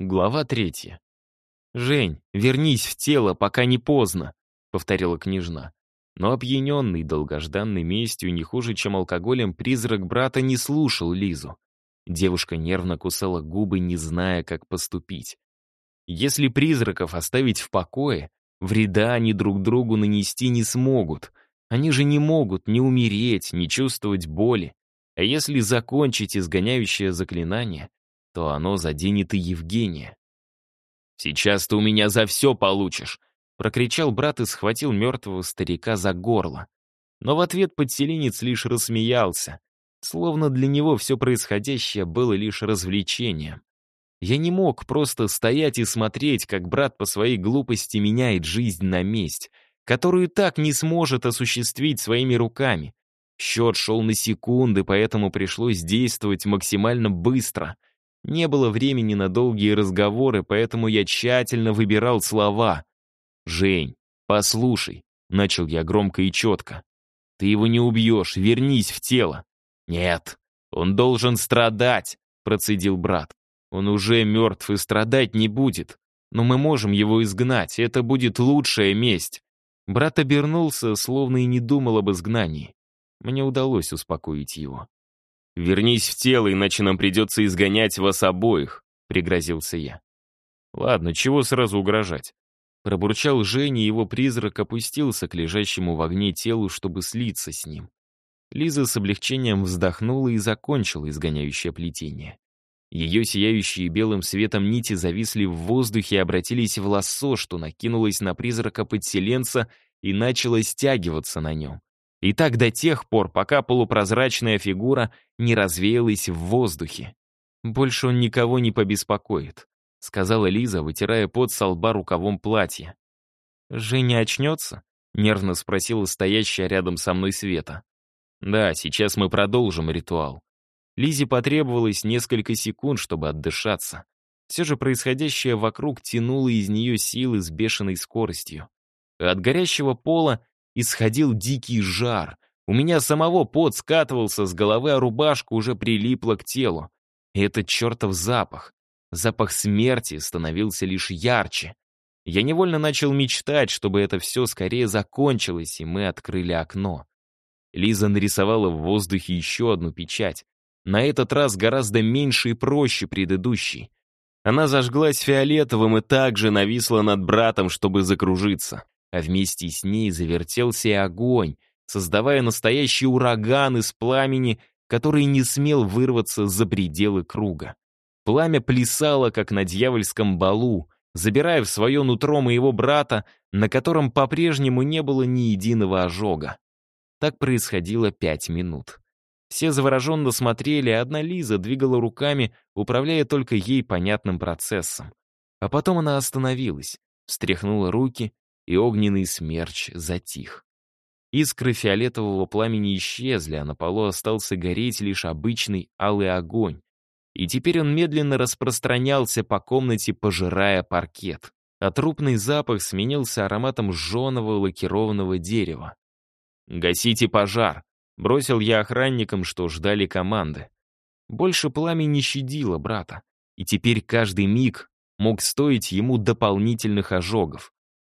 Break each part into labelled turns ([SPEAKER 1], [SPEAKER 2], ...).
[SPEAKER 1] Глава третья. «Жень, вернись в тело, пока не поздно», — повторила княжна. Но опьяненный долгожданной местью не хуже, чем алкоголем, призрак брата не слушал Лизу. Девушка нервно кусала губы, не зная, как поступить. Если призраков оставить в покое, вреда они друг другу нанести не смогут. Они же не могут ни умереть, ни чувствовать боли. А если закончить изгоняющее заклинание, то оно заденет и Евгения. «Сейчас ты у меня за все получишь!» — прокричал брат и схватил мертвого старика за горло. Но в ответ подселенец лишь рассмеялся, словно для него все происходящее было лишь развлечением. Я не мог просто стоять и смотреть, как брат по своей глупости меняет жизнь на месть, которую так не сможет осуществить своими руками. Счет шел на секунды, поэтому пришлось действовать максимально быстро — не было времени на долгие разговоры, поэтому я тщательно выбирал слова. «Жень, послушай», — начал я громко и четко. «Ты его не убьешь, вернись в тело». «Нет, он должен страдать», — процедил брат. «Он уже мертв и страдать не будет. Но мы можем его изгнать, это будет лучшая месть». Брат обернулся, словно и не думал об изгнании. Мне удалось успокоить его. «Вернись в тело, иначе нам придется изгонять вас обоих», — пригрозился я. «Ладно, чего сразу угрожать?» Пробурчал Женя, его призрак опустился к лежащему в огне телу, чтобы слиться с ним. Лиза с облегчением вздохнула и закончила изгоняющее плетение. Ее сияющие белым светом нити зависли в воздухе и обратились в лассо, что накинулось на призрака подселенца и начало стягиваться на нем. И так до тех пор, пока полупрозрачная фигура не развеялась в воздухе. «Больше он никого не побеспокоит», — сказала Лиза, вытирая пот со лба рукавом платья. «Женя очнется?» — нервно спросила стоящая рядом со мной Света. «Да, сейчас мы продолжим ритуал». Лизе потребовалось несколько секунд, чтобы отдышаться. Все же происходящее вокруг тянуло из нее силы с бешеной скоростью. От горящего пола исходил дикий жар. У меня самого пот скатывался с головы, а рубашка уже прилипла к телу. И этот чертов запах, запах смерти становился лишь ярче. Я невольно начал мечтать, чтобы это все скорее закончилось, и мы открыли окно. Лиза нарисовала в воздухе еще одну печать. На этот раз гораздо меньше и проще предыдущей. Она зажглась фиолетовым и также нависла над братом, чтобы закружиться а вместе с ней завертелся и огонь, создавая настоящий ураган из пламени, который не смел вырваться за пределы круга. Пламя плясало, как на дьявольском балу, забирая в свое нутро моего брата, на котором по-прежнему не было ни единого ожога. Так происходило пять минут. Все завороженно смотрели, а одна Лиза двигала руками, управляя только ей понятным процессом. А потом она остановилась, встряхнула руки и огненный смерч затих. Искры фиолетового пламени исчезли, а на полу остался гореть лишь обычный алый огонь. И теперь он медленно распространялся по комнате, пожирая паркет. А трупный запах сменился ароматом жженого лакированного дерева. «Гасите пожар!» — бросил я охранникам, что ждали команды. Больше пламя не щадило брата, и теперь каждый миг мог стоить ему дополнительных ожогов.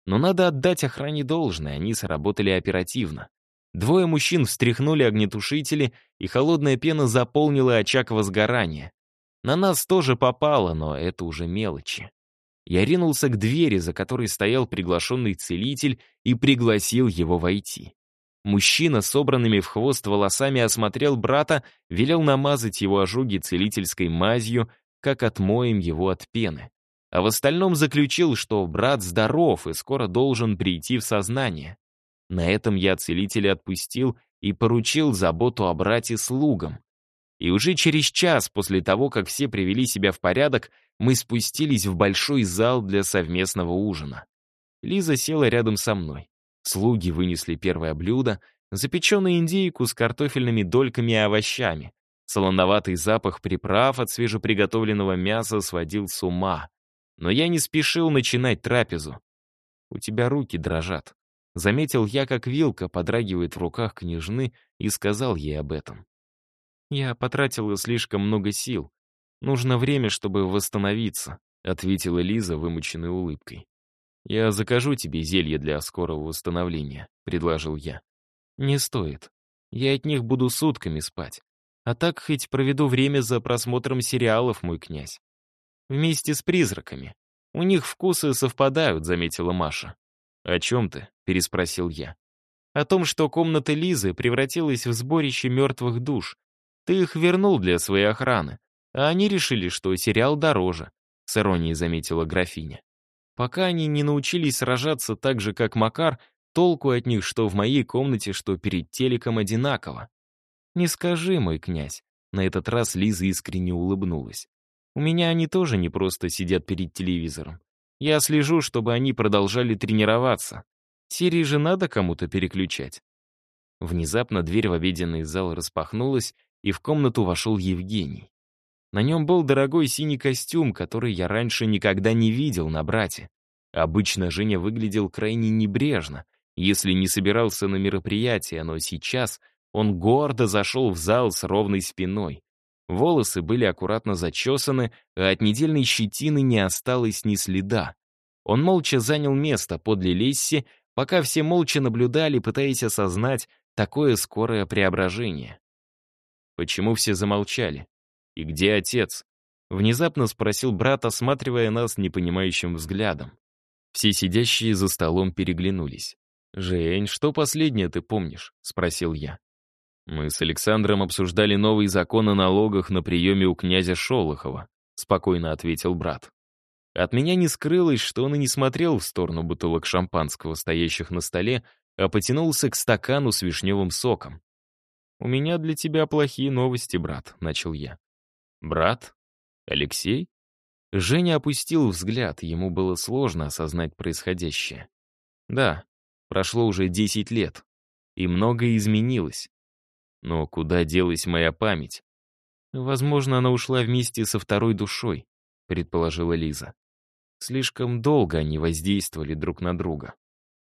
[SPEAKER 1] Но надо отдать охране должное, они сработали оперативно. Двое мужчин встряхнули огнетушители, и холодная пена заполнила очаг возгорания. На нас тоже попало, но это уже мелочи. Я ринулся к двери, за которой стоял приглашенный целитель, и пригласил его войти. Мужчина, собранными в хвост волосами, осмотрел брата, велел намазать его ожоги целительской мазью, как отмоем его от пены а в остальном заключил, что брат здоров и скоро должен прийти в сознание. На этом я целителя отпустил и поручил заботу о брате слугам. И уже через час после того, как все привели себя в порядок, мы спустились в большой зал для совместного ужина. Лиза села рядом со мной. Слуги вынесли первое блюдо, запеченную индейку с картофельными дольками и овощами. Солоноватый запах приправ от свежеприготовленного мяса сводил с ума. Но я не спешил начинать трапезу. «У тебя руки дрожат». Заметил я, как вилка подрагивает в руках княжны, и сказал ей об этом. Я потратила слишком много сил. Нужно время, чтобы восстановиться. — ответила Лиза, вымученной улыбкой. «Я закажу тебе зелье для скорого восстановления», — предложил я. «Не стоит. Я от них буду сутками спать. А так хоть проведу время за просмотром сериалов, мой князь. Вместе с призраками. У них вкусы совпадают», — заметила Маша. «О чем ты?» — переспросил я. «О том, что комната Лизы превратилась в сборище мертвых душ. Ты их вернул для своей охраны, а они решили, что сериал дороже», — с иронией заметила графиня. «Пока они не научились сражаться так же, как Макар, толку от них, что в моей комнате, что перед телеком одинаково». «Не скажи, мой князь», — на этот раз Лиза искренне улыбнулась. «У меня они тоже не просто сидят перед телевизором. Я слежу, чтобы они продолжали тренироваться. Серии же надо кому-то переключать». Внезапно дверь в обеденный зал распахнулась, и в комнату вошел Евгений. На нем был дорогой синий костюм, который я раньше никогда не видел на брате. Обычно Женя выглядел крайне небрежно, если не собирался на мероприятие, но сейчас он гордо зашел в зал с ровной спиной. Волосы были аккуратно зачесаны, а от недельной щетины не осталось ни следа. Он молча занял место подле Лесси, пока все молча наблюдали, пытаясь осознать такое скорое преображение. Почему все замолчали? И где отец? Внезапно спросил брат, осматривая нас непонимающим взглядом. Все сидящие за столом переглянулись. «Жень, что последнее ты помнишь?» — спросил я. «Мы с Александром обсуждали новый закон о налогах на приеме у князя Шолохова», — спокойно ответил брат. От меня не скрылось, что он и не смотрел в сторону бутылок шампанского, стоящих на столе, а потянулся к стакану с вишневым соком. «У меня для тебя плохие новости, брат», — начал я. «Брат? Алексей?» Женя опустил взгляд, ему было сложно осознать происходящее. «Да, прошло уже десять лет, и многое изменилось. Но куда делась моя память? Возможно, она ушла вместе со второй душой, предположила Лиза. Слишком долго они воздействовали друг на друга.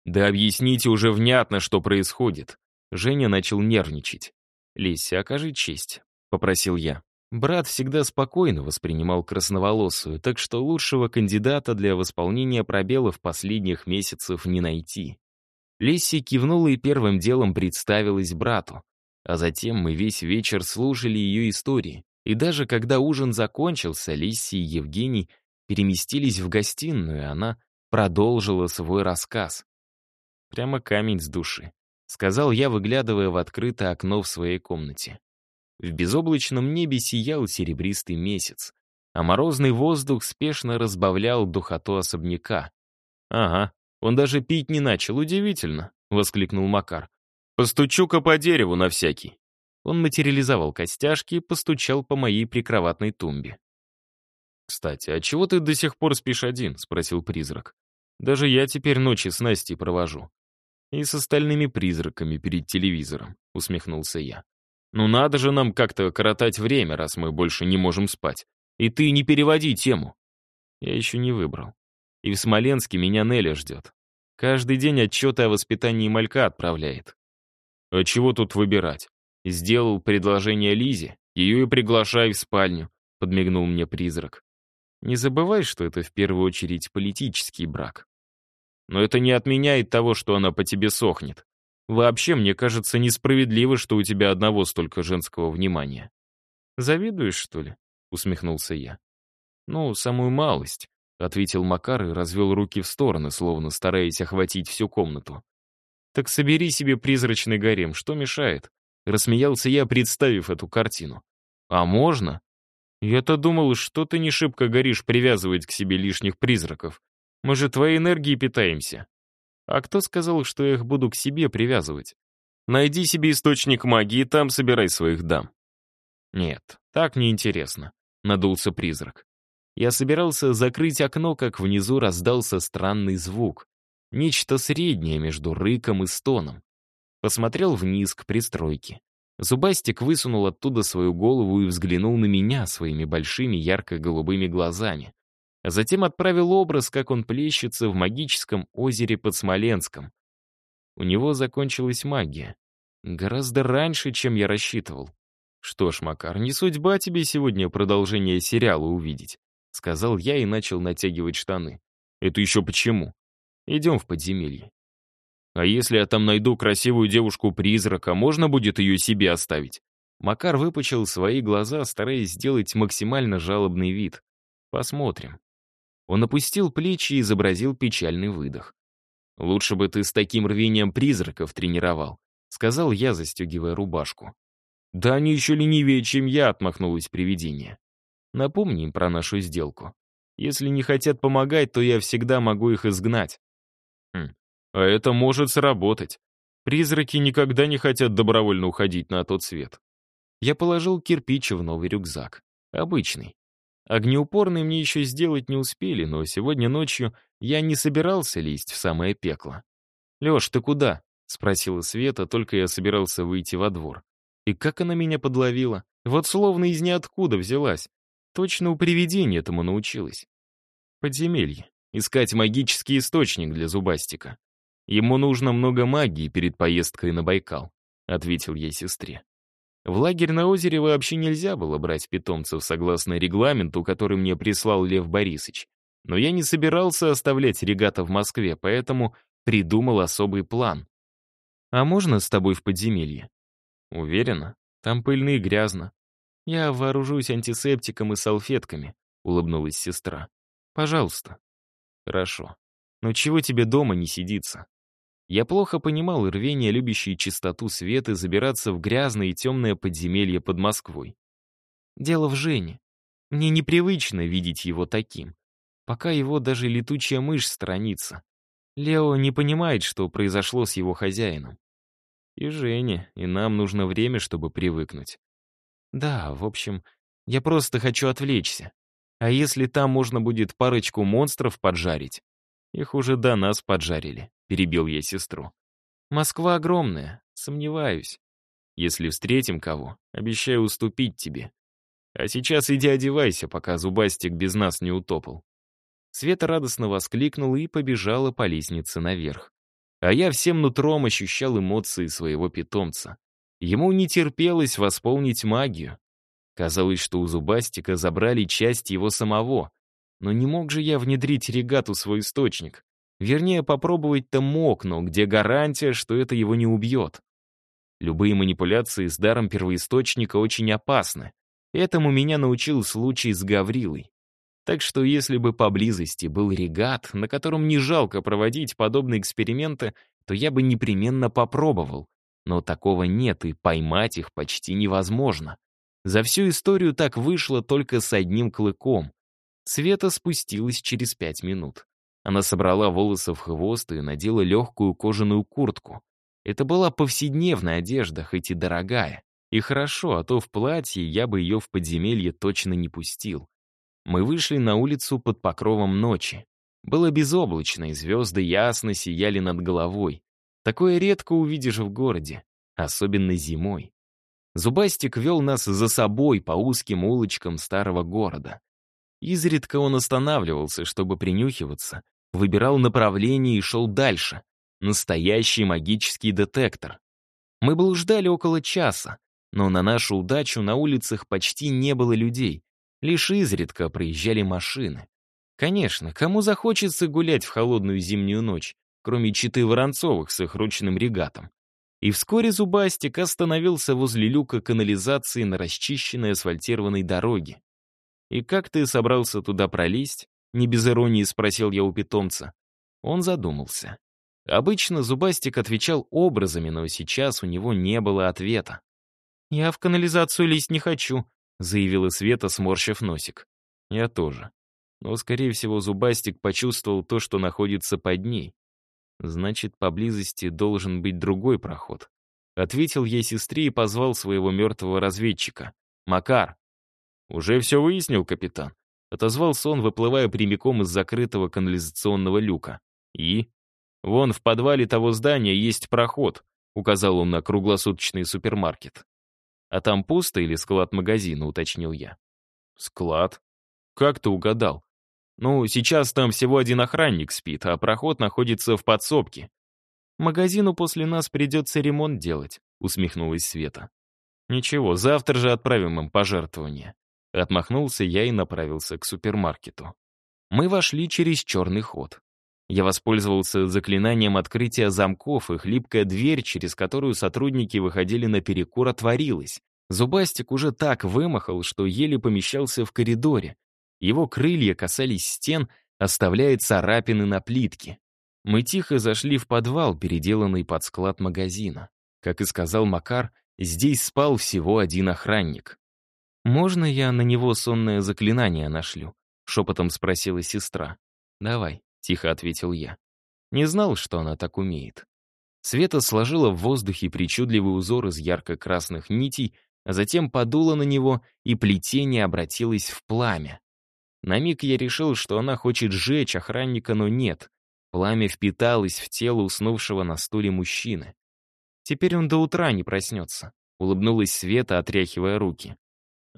[SPEAKER 1] Да объясните уже внятно, что происходит. Женя начал нервничать. «Лися, окажи честь», — попросил я. Брат всегда спокойно воспринимал красноволосую, так что лучшего кандидата для восполнения пробелов последних месяцев не найти. Лесси кивнула и первым делом представилась брату. А затем мы весь вечер слушали ее истории. И даже когда ужин закончился, Лисси и Евгений переместились в гостиную, и она продолжила свой рассказ. Прямо камень с души. Сказал я, выглядывая в открытое окно в своей комнате. В безоблачном небе сиял серебристый месяц, а морозный воздух спешно разбавлял духоту особняка. «Ага, он даже пить не начал, удивительно», — воскликнул Макар. «Постучу-ка по дереву на всякий». Он материализовал костяшки и постучал по моей прикроватной тумбе. «Кстати, а чего ты до сих пор спишь один?» — спросил призрак. «Даже я теперь ночи с Настей провожу». «И с остальными призраками перед телевизором», — усмехнулся я. «Ну надо же нам как-то коротать время, раз мы больше не можем спать. И ты не переводи тему». Я еще не выбрал. И в Смоленске меня Неля ждет. Каждый день отчеты о воспитании малька отправляет. А чего тут выбирать? Сделал предложение Лизе, ее и приглашай в спальню, подмигнул мне призрак. Не забывай, что это в первую очередь политический брак. Но это не отменяет того, что она по тебе сохнет. Вообще, мне кажется, несправедливо, что у тебя одного столько женского внимания. Завидуешь, что ли? Усмехнулся я. Ну, самую малость, ответил Макар и развел руки в стороны, словно стараясь охватить всю комнату. «Так собери себе призрачный гарем, что мешает?» Рассмеялся я, представив эту картину. «А можно?» «Я-то думал, что ты не шибко горишь привязывать к себе лишних призраков. Мы же твоей энергией питаемся». «А кто сказал, что я их буду к себе привязывать?» «Найди себе источник магии, там собирай своих дам». «Нет, так неинтересно», — надулся призрак. Я собирался закрыть окно, как внизу раздался странный звук. Нечто среднее между рыком и стоном. Посмотрел вниз к пристройке. Зубастик высунул оттуда свою голову и взглянул на меня своими большими ярко-голубыми глазами. А затем отправил образ, как он плещется в магическом озере под Смоленском. У него закончилась магия. Гораздо раньше, чем я рассчитывал. Что ж, Макар, не судьба тебе сегодня продолжение сериала увидеть. сказал я и начал натягивать штаны. «Это еще почему? Идем в подземелье». «А если я там найду красивую девушку-призрака, можно будет ее себе оставить?» Макар выпучил свои глаза, стараясь сделать максимально жалобный вид. «Посмотрим». Он опустил плечи и изобразил печальный выдох. «Лучше бы ты с таким рвением призраков тренировал», — сказал я, застегивая рубашку. «Да они еще ленивее, чем я», — отмахнулось привидение. «Напомни им про нашу сделку. Если не хотят помогать, то я всегда могу их изгнать». «Хм, а это может сработать. Призраки никогда не хотят добровольно уходить на тот свет». Я положил кирпич в новый рюкзак. Обычный. Огнеупорный мне еще сделать не успели, но сегодня ночью я не собирался лезть в самое пекло. «Леш, ты куда?» — спросила Света, только я собирался выйти во двор. И как она меня подловила? Вот словно из ниоткуда взялась. Точно у привидения этому научилась. Подземелье. Искать магический источник для зубастика. Ему нужно много магии перед поездкой на Байкал, ответил я сестре. В лагерь на озере вообще нельзя было брать питомцев согласно регламенту, который мне прислал Лев Борисович. Но я не собирался оставлять регата в Москве, поэтому придумал особый план. «А можно с тобой в подземелье?» «Уверена? Там пыльно и грязно. Я вооружусь антисептиком и салфетками», — улыбнулась сестра. «Пожалуйста». «Хорошо. Но чего тебе дома не сидится?» Я плохо понимал рвение, любящей чистоту света, забираться в грязное и темное подземелье под Москвой. Дело в Жене. Мне непривычно видеть его таким. Пока его даже летучая мышь странится. Лео не понимает, что произошло с его хозяином. И Жене, и нам нужно время, чтобы привыкнуть. Да, в общем, я просто хочу отвлечься. А если там можно будет парочку монстров поджарить? Их уже до нас поджарили, перебил я сестру. Москва огромная, сомневаюсь. Если встретим кого, обещаю уступить тебе. А сейчас иди одевайся, пока Зубастик без нас не утопал. Света радостно воскликнула и побежала по лестнице наверх. А я всем нутром ощущал эмоции своего питомца. Ему не терпелось восполнить магию. Казалось, что у Зубастика забрали часть его самого. Но не мог же я внедрить регату свой источник. Вернее, попробовать-то мог, но где гарантия, что это его не убьет? Любые манипуляции с даром первоисточника очень опасны. Этому меня научил случай с Гаврилой. Так что если бы поблизости был регат, на котором не жалко проводить подобные эксперименты, то я бы непременно попробовал. Но такого нет, и поймать их почти невозможно. За всю историю так вышло только с одним клыком. Света спустилась через пять минут. Она собрала волосы в хвост и надела легкую кожаную куртку. Это была повседневная одежда, хоть и дорогая. И хорошо, а то в платье я бы ее в подземелье точно не пустил. Мы вышли на улицу под покровом ночи. Было безоблачно, и звезды ясно сияли над головой. Такое редко увидишь в городе, особенно зимой. Зубастик вел нас за собой по узким улочкам старого города. Изредка он останавливался, чтобы принюхиваться, выбирал направление и шел дальше. Настоящий магический детектор. Мы блуждали около часа, но на нашу удачу на улицах почти не было людей, Лишь изредка проезжали машины. Конечно, кому захочется гулять в холодную зимнюю ночь, кроме читы Воронцовых с их ручным регатом. И вскоре Зубастик остановился возле люка канализации на расчищенной асфальтированной дороге. «И как ты собрался туда пролезть?» — не без иронии спросил я у питомца. Он задумался. Обычно Зубастик отвечал образами, но сейчас у него не было ответа. «Я в канализацию лезть не хочу», заявила Света, сморщив носик. Я тоже. Но, скорее всего, Зубастик почувствовал то, что находится под ней. Значит, поблизости должен быть другой проход. Ответил ей сестре и позвал своего мертвого разведчика. «Макар!» «Уже все выяснил, капитан?» Отозвался он, выплывая прямиком из закрытого канализационного люка. «И?» «Вон в подвале того здания есть проход», указал он на круглосуточный супермаркет. «А там пусто или склад магазина?» — уточнил я. «Склад? Как ты угадал?» «Ну, сейчас там всего один охранник спит, а проход находится в подсобке». «Магазину после нас придется ремонт делать», — усмехнулась Света. «Ничего, завтра же отправим им пожертвование», — Отмахнулся я и направился к супермаркету. Мы вошли через черный ход. Я воспользовался заклинанием открытия замков, и хлипкая дверь, через которую сотрудники выходили на перекур, отворилась. Зубастик уже так вымахал, что еле помещался в коридоре. Его крылья касались стен, оставляя царапины на плитке. Мы тихо зашли в подвал, переделанный под склад магазина. Как и сказал Макар, здесь спал всего один охранник. «Можно я на него сонное заклинание нашлю?» — шепотом спросила сестра. «Давай», — тихо ответил я. Не знал, что она так умеет. Света сложила в воздухе причудливый узор из ярко-красных нитей, а затем подула на него, и плетение обратилось в пламя. На миг я решил, что она хочет сжечь охранника, но нет. Пламя впиталось в тело уснувшего на стуле мужчины. Теперь он до утра не проснется. Улыбнулась Света, отряхивая руки.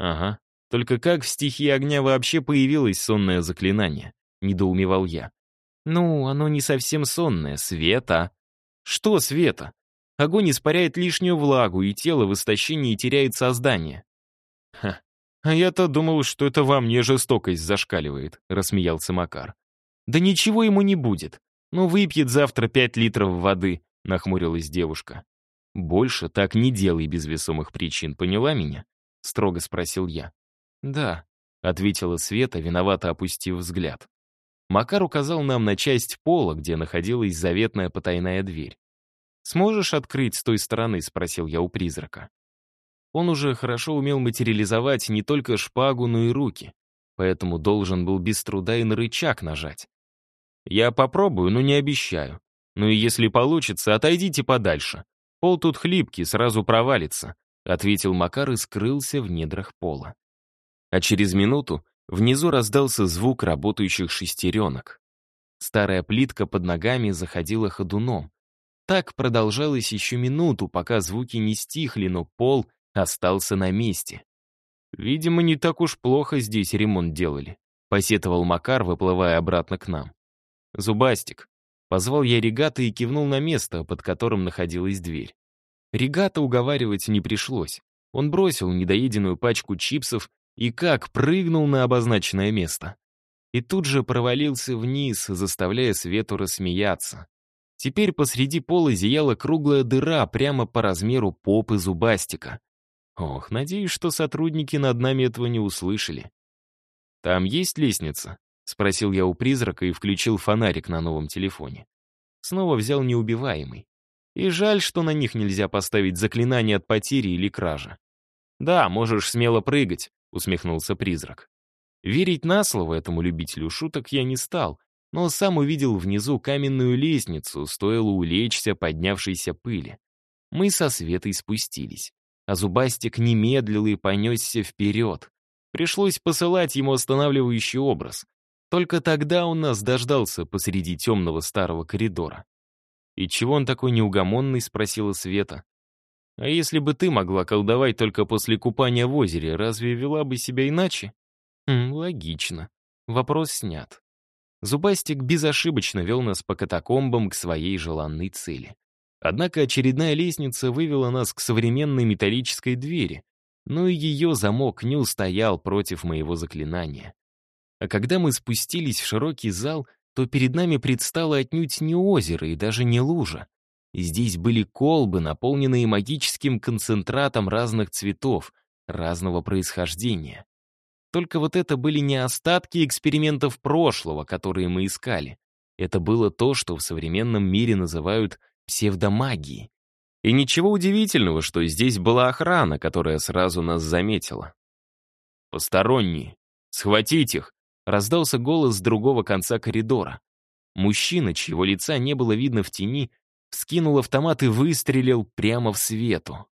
[SPEAKER 1] Ага. Только как в стихии огня вообще появилось сонное заклинание? Недоумевал я. Ну, оно не совсем сонное, Света. Что Света? Огонь испаряет лишнюю влагу, и тело в истощении теряет создание. Ха, а я-то думал, что это во мне жестокость зашкаливает, рассмеялся Макар. Да ничего ему не будет. Ну, выпьет завтра пять литров воды, нахмурилась девушка. Больше так не делай без весомых причин, поняла меня? Строго спросил я. Да, ответила Света, виновато опустив взгляд. Макар указал нам на часть пола, где находилась заветная потайная дверь. «Сможешь открыть с той стороны?» — спросил я у призрака. Он уже хорошо умел материализовать не только шпагу, но и руки, поэтому должен был без труда и на рычаг нажать. «Я попробую, но не обещаю. Ну и если получится, отойдите подальше. Пол тут хлипкий, сразу провалится», — ответил Макар и скрылся в недрах пола. А через минуту внизу раздался звук работающих шестеренок. Старая плитка под ногами заходила ходуном. Так продолжалось еще минуту, пока звуки не стихли, но пол остался на месте. «Видимо, не так уж плохо здесь ремонт делали», — посетовал Макар, выплывая обратно к нам. «Зубастик». Позвал я Регата и кивнул на место, под которым находилась дверь. Регата уговаривать не пришлось. Он бросил недоеденную пачку чипсов и как прыгнул на обозначенное место. И тут же провалился вниз, заставляя Свету рассмеяться. Теперь посреди пола зияла круглая дыра прямо по размеру попы зубастика. Ох, надеюсь, что сотрудники над нами этого не услышали. «Там есть лестница?» — спросил я у призрака и включил фонарик на новом телефоне. Снова взял неубиваемый. И жаль, что на них нельзя поставить заклинание от потери или кражи. «Да, можешь смело прыгать», — усмехнулся призрак. Верить на слово этому любителю шуток я не стал, но сам увидел внизу каменную лестницу, стоило улечься поднявшейся пыли. Мы со Светой спустились, а Зубастик не медлил и понесся вперед. Пришлось посылать ему останавливающий образ. Только тогда он нас дождался посреди темного старого коридора. «И чего он такой неугомонный?» — спросила Света. «А если бы ты могла колдовать только после купания в озере, разве вела бы себя иначе?» «Хм, логично. Вопрос снят. Зубастик безошибочно вел нас по катакомбам к своей желанной цели. Однако очередная лестница вывела нас к современной металлической двери, но и ее замок не устоял против моего заклинания. А когда мы спустились в широкий зал, то перед нами предстало отнюдь не озеро и даже не лужа. Здесь были колбы, наполненные магическим концентратом разных цветов, разного происхождения. Только вот это были не остатки экспериментов прошлого, которые мы искали. Это было то, что в современном мире называют псевдомагией. И ничего удивительного, что здесь была охрана, которая сразу нас заметила. «Посторонние! Схватить их!» — раздался голос с другого конца коридора. Мужчина, чьего лица не было видно в тени, вскинул автомат и выстрелил прямо в свету.